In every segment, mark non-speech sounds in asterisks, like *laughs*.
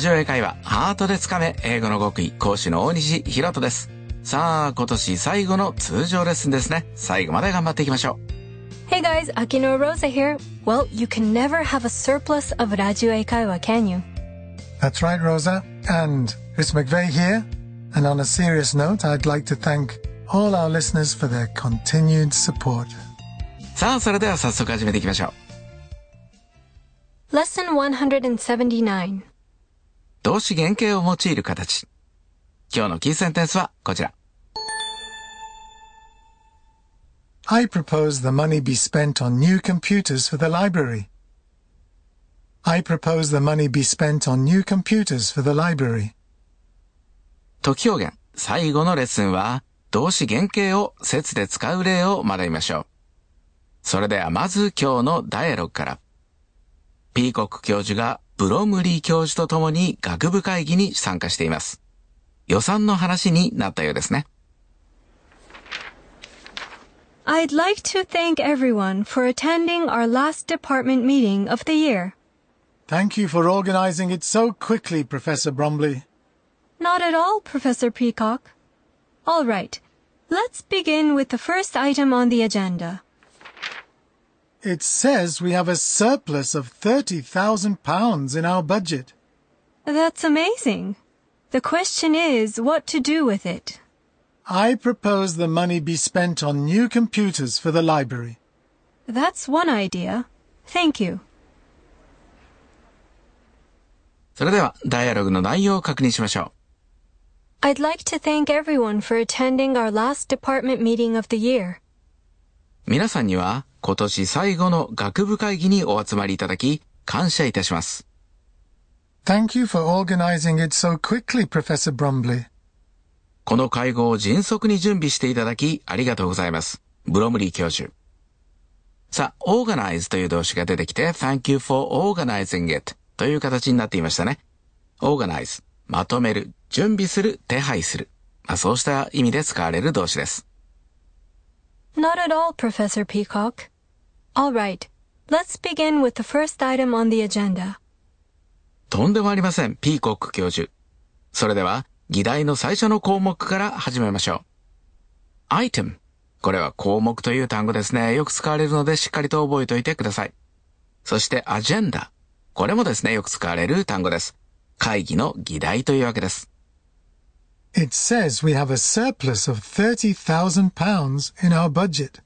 ラジオ英会話ハートでつかめ英語の極意講師の大西ひろとです。さあ、今年最後の通常レッスンですね。最後まで頑張っていきましょう。Hey guys, Akino Rosa here. Well, you can never have a surplus of Radio Eikaiwa, can you? That's right, Rosa. And Chris McVeigh here. And on a serious note, I'd like to thank all our listeners for their continued support. さあ、それでは早速始めていきましょう。Lesson 179動詞原形を用いる形。今日のキーセンテンスはこちら。I propose the money be spent on new computers for the library. I propose the money be spent on new computers for the library. 時表現、最後のレッスンは、動詞原形を説で使う例を学びましょう。それではまず今日のダイアログから。ピーコック教授がブロムリー教授と共に学部会議に参加しています。予算の話になったようですね。I'd like to thank everyone for attending our last department meeting of the year. Thank you for organizing it so quickly, Professor Bromley. Not at all, Professor Peacock. All right. Let's begin with the first item on the agenda. It says we have a surplus of £30,000 in our budget. That's amazing. The question is what to do with it. I propose the money be spent on new computers for the library. That's one idea. Thank you. それでは、ダイアログの内容を確認しましょう。I'd like to thank everyone for attending our last department meeting of the year. 皆さんには、 今年最後の学部会議にお集まりいただき、感謝いたします。Thank you for organizing it so quickly, Professor Bromley. この会合を迅速に準備していただき、ありがとうございます。ブロムリー教授。さあ、organize という動詞が出てきて、thank you for organizing it という形になっていましたね。organize まとめる、準備する、手配する。まあ、そうした意味で使われる動詞です。Not at all, Professor Peacock. All right. Let's begin with the first item on the agenda. とんでもありません、ピーコック教授。それでは、議題の最初の項目から始めましょう。item。これは項目という単語ですね。よく使われるのでしっかりと覚えておいてください。そして、アジェンダ。これもですね、よく使われる単語です。会議の議題というわけです。It says we have a surplus of £30,000 in our budget.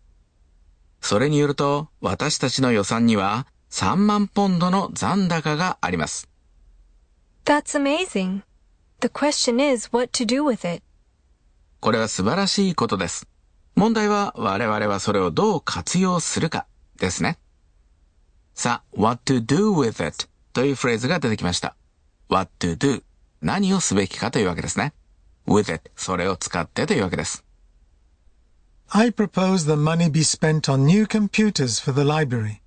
それによると、私たちの予算には3万ポンドの残高があります。That's amazing. The question is what to do with it. これは素晴らしいことです。問題は我々はそれをどう活用するかですね。さあ、what to do with it というフレーズが出てきました。what to do 何をすべきかというわけですね。With it それを使ってというわけです。I propose the money be spent on new computers for the library.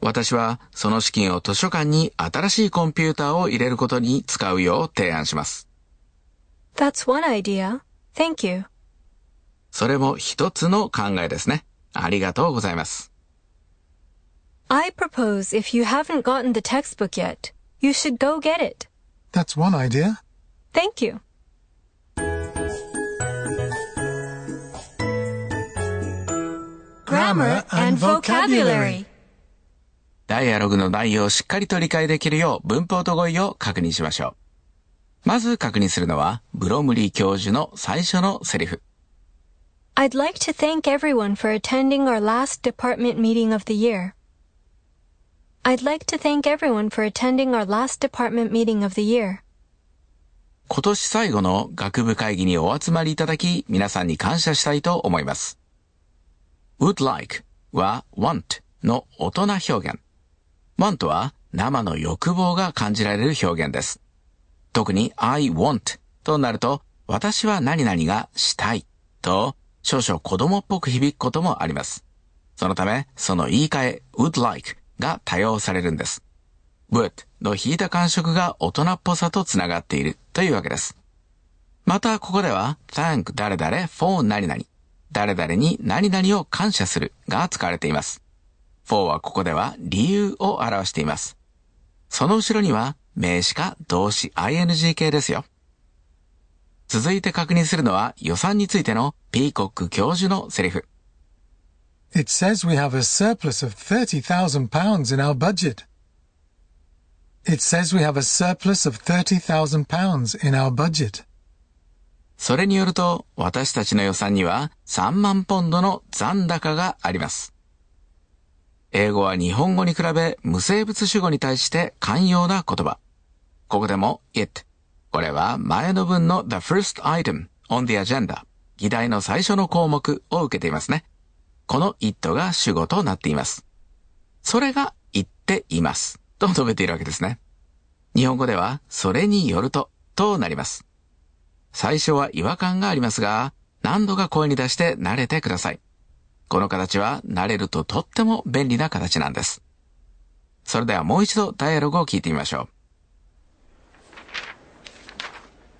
私はその資金を図書館に新しいコンピューターを入れることに使うよう提案します。That's one idea. Thank you. それも一つの考えですね。ありがとうございます。I propose if you haven't gotten the textbook yet, you should go get it. That's one idea. Thank you. Grammar and vocabulary. ダイアログの内容をしっかりと理解できるよう文法と語彙を確認しましょう。まず確認するのは、ブロムリー教授の最初のセリフ。I'd like to thank everyone for attending our last department meeting of the year. I'd like to thank everyone for attending our last department meeting of the year. 今年最後の学部会議にお集まりいただき、皆さんに感謝したいと思います。Would like は want の大人表現。want は生の欲望が感じられる表現です。特に I want となると、私は何々がしたいと少々子供っぽく響くこともあります。そのため、その言い換え would like が多用されるんです。would の引いた感触が大人っぽさとつながっているというわけです。また、ここでは thank 誰々 for 何々誰々に何々を感謝するが使われています。for はここでは理由を表しています。その後ろには名詞か動詞 ing 形ですよ。続いて確認するのは予算についてのピーコック教授のセリフ。It says we have a surplus of £30,000 in our budget. It says we have a surplus of £30,000 in our budget. それによると、私たちの予算には3万ポンドの残高があります。英語は日本語に比べ無生物主語に対して寛容な言葉。ここでも it。これは前の文の the first item on the agenda。議題の最初の項目を受けていますね。この it が主語となっています。それが言っています。と述べているわけですね。日本語では、それによると、となります。最初は違和感がありますが、何度か声に出して慣れてください。この形は慣れるととっても便利な形なんです。それではもう一度ダイアログを聞いてみましょう。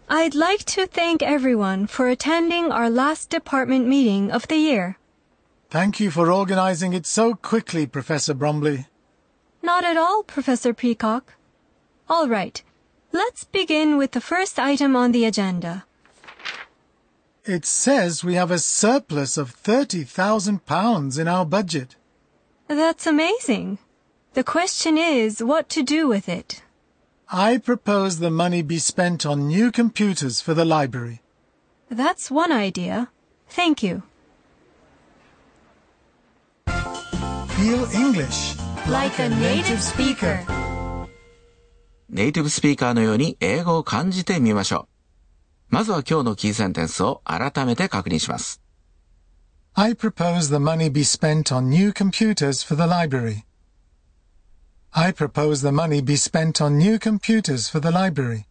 I'd like to thank everyone for attending our last department meeting of the year. Thank you for organizing it so quickly, Professor Bromley. Not at all, Professor Peacock. All right. Let's begin with the first item on the agenda. It says we have a surplus of £30,000 in our budget. That's amazing. The question is what to do with it. I propose the money be spent on new computers for the library. That's one idea. Thank you. Feel English Like a native speaker. ネイティブスピーカーのように英語を感じてみましょう。まずは今日のキーセンテンスを改めて確認します。I propose the money be spent on new computers for the library. I propose the money be spent on new computers for the library.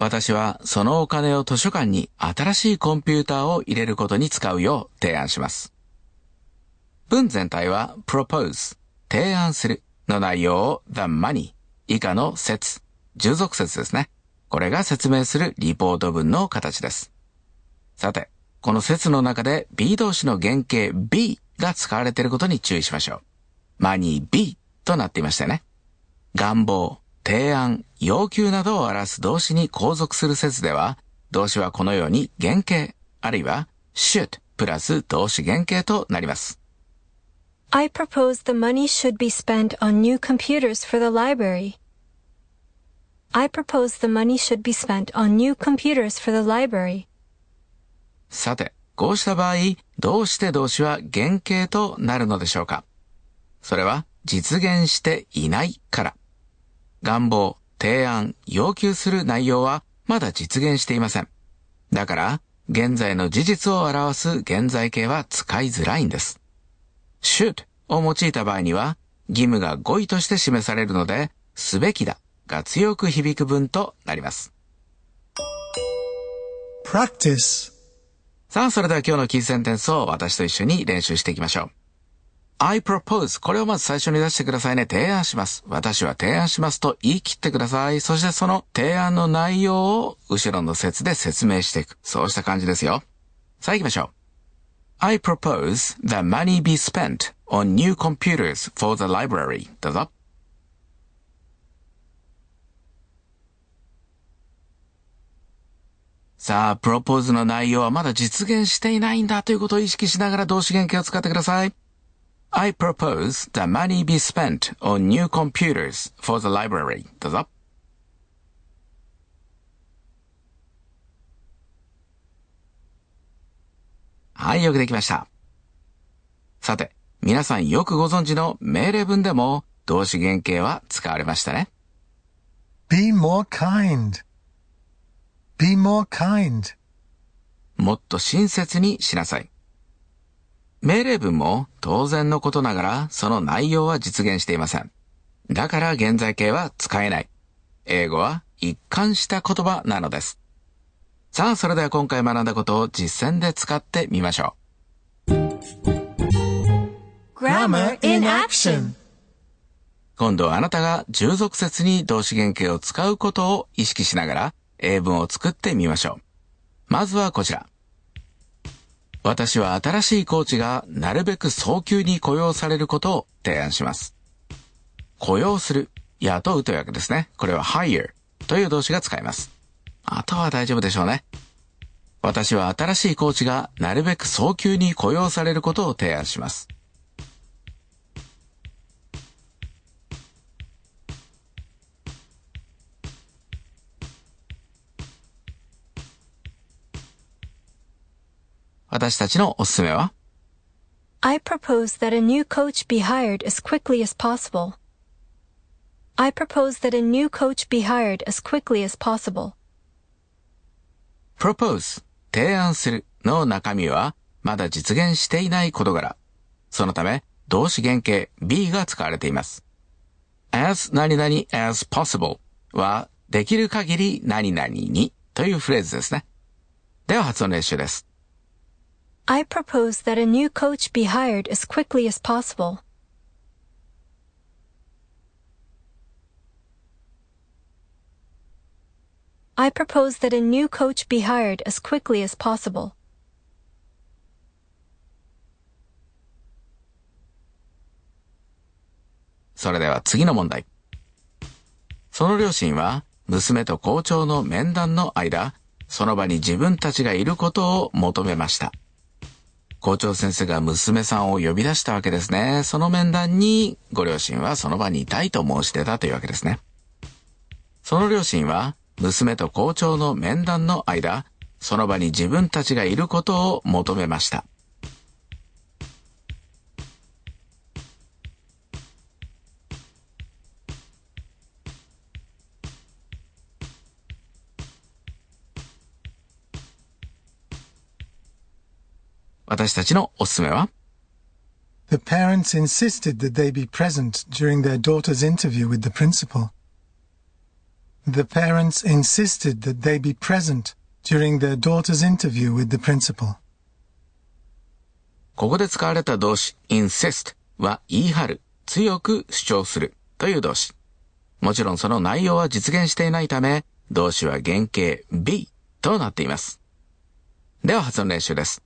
私はそのお金を図書館に新しいコンピューターを入れることに使うよう提案します。文全体は propose 提案するの内容を the money 以下の説、従属説ですね。これが説明するリポート文の形です。さて、この説の中で B 動詞の原型 B が使われていることに注意しましょう。マニー B となっていましたね。願望、提案、要求などを表す動詞に後続する説では、動詞はこのように原型、あるいは should プラス動詞原型となります。I propose the money should be spent on new computers for the library. I propose the money should be spent on new computers for the library. さて、こうした場合、どうして動詞は原型となるのでしょうかそれは実現していないから。願望、提案、要求する内容はまだ実現していません。だから、現在の事実を表す現在形は使いづらいんです。Should を用いた場合には、義務が語彙として示されるので、すべきだが強く響く文となります。practice さあ、それでは今日のキーセンテンスを私と一緒に練習していきましょう。I propose これをまず最初に出してくださいね。提案します。私は提案しますと言い切ってください。そしてその提案の内容を後ろの説で説明していく。そうした感じですよ。さあ行きましょう。I propose the money be spent on new computers for the library. どうぞ。さあ、プロポーズの内容はまだ実現していないんだということを意識しながら動詞原形を使ってください。I propose the money be spent on new computers for the library. どうぞ。はい、よくできました。さて、皆さんよくご存知の命令文でも動詞原形は使われましたね。be more kind, be more kind. もっと親切にしなさい。命令文も当然のことながらその内容は実現していません。だから現在形は使えない。英語は一貫した言葉なのです。さあ、それでは今回学んだことを実践で使ってみましょう。Grammar in action 今度はあなたが従属説に動詞原形を使うことを意識しながら英文を作ってみましょう。まずはこちら。私は新しいコーチがなるべく早急に雇用されることを提案します。雇用する雇うというわけですね。これは hire という動詞が使います。あとは大丈夫でしょうね。私は新しいコーチがなるべく早急に雇用されることを提案します。私たちのおすすめは I propose that a new coach be hired as quickly as possible. I propose that a new coach be hired as quickly as possible. Propose 提案するの中身はまだ実現していない事柄。そのため動詞原形 B が使われています。as 何々 as possible はできる限り何々にというフレーズですね。では発音練習です。I propose that a new coach be hired as quickly as possible. I propose that a new coach be hired as quickly as possible. それでは次の問題。その両親は娘と校長の面談の間、その場に自分たちがいることを求めました。校長先生が娘さんを呼び出したわけですね。その面談にご両親はその場にいたいと申し出たというわけですね。その両親は娘と校長の面談の間、その場に自分たちがいることを求めました。私たちのおすすめは The parents insisted that they be present during their daughter's interview with the principal. The parents insisted that they be present during their daughter's interview with the principal. ここで使われた動詞 insist は言い張る、強く主張するという動詞。もちろんその内容は実現していないため、動詞は原型 be となっています。では発音練習です。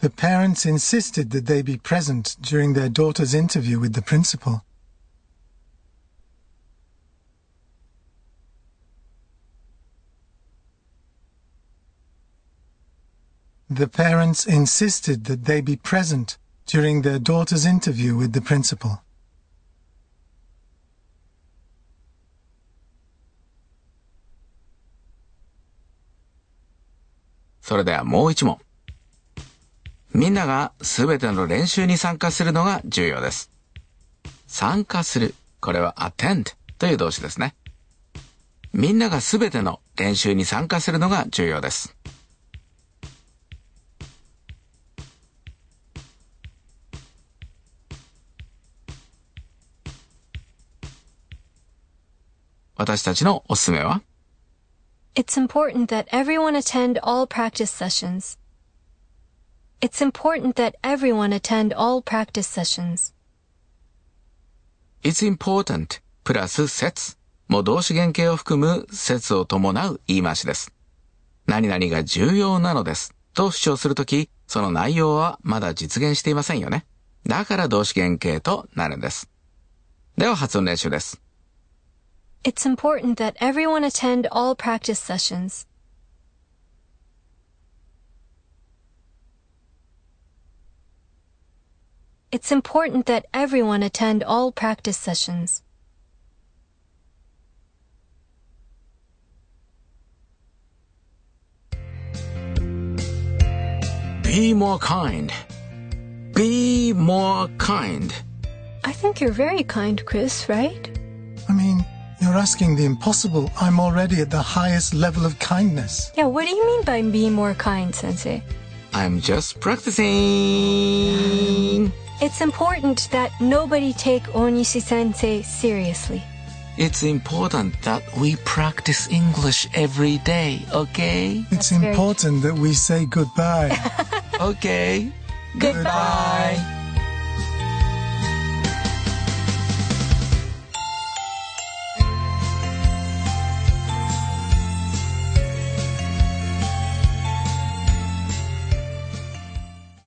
The parents insisted that they be present during their daughter's interview with the principal. The parents insisted that they be present during their daughter's interview with the principal. それではもう一問。みんながすべての練習に参加するのが重要です。参加する。これは attend という動詞ですね。みんながすべての練習に参加するのが重要です。私たちのおすすめは It's important that everyone attend all practice sessions. It's important that everyone attend all practice sessions. It's important プラス説も動詞原形を含む説を伴う言い回しです。何々が重要なのですと主張するとき、その内容はまだ実現していませんよね。だから動詞原形となるんです。では発音練習です。It's important that everyone attend all practice sessions. It's important that everyone attend all practice sessions. Be more kind. Be more kind. I think you're very kind, Chris, right? I mean, you're asking the impossible. I'm already at the highest level of kindness. Yeah, what do you mean by be more kind, Sensei? I'm just practicing. It's important that nobody take Onishi sensei seriously. It's important that we practice English every day, okay? It's important that we say goodbye. *laughs* okay. Goodbye.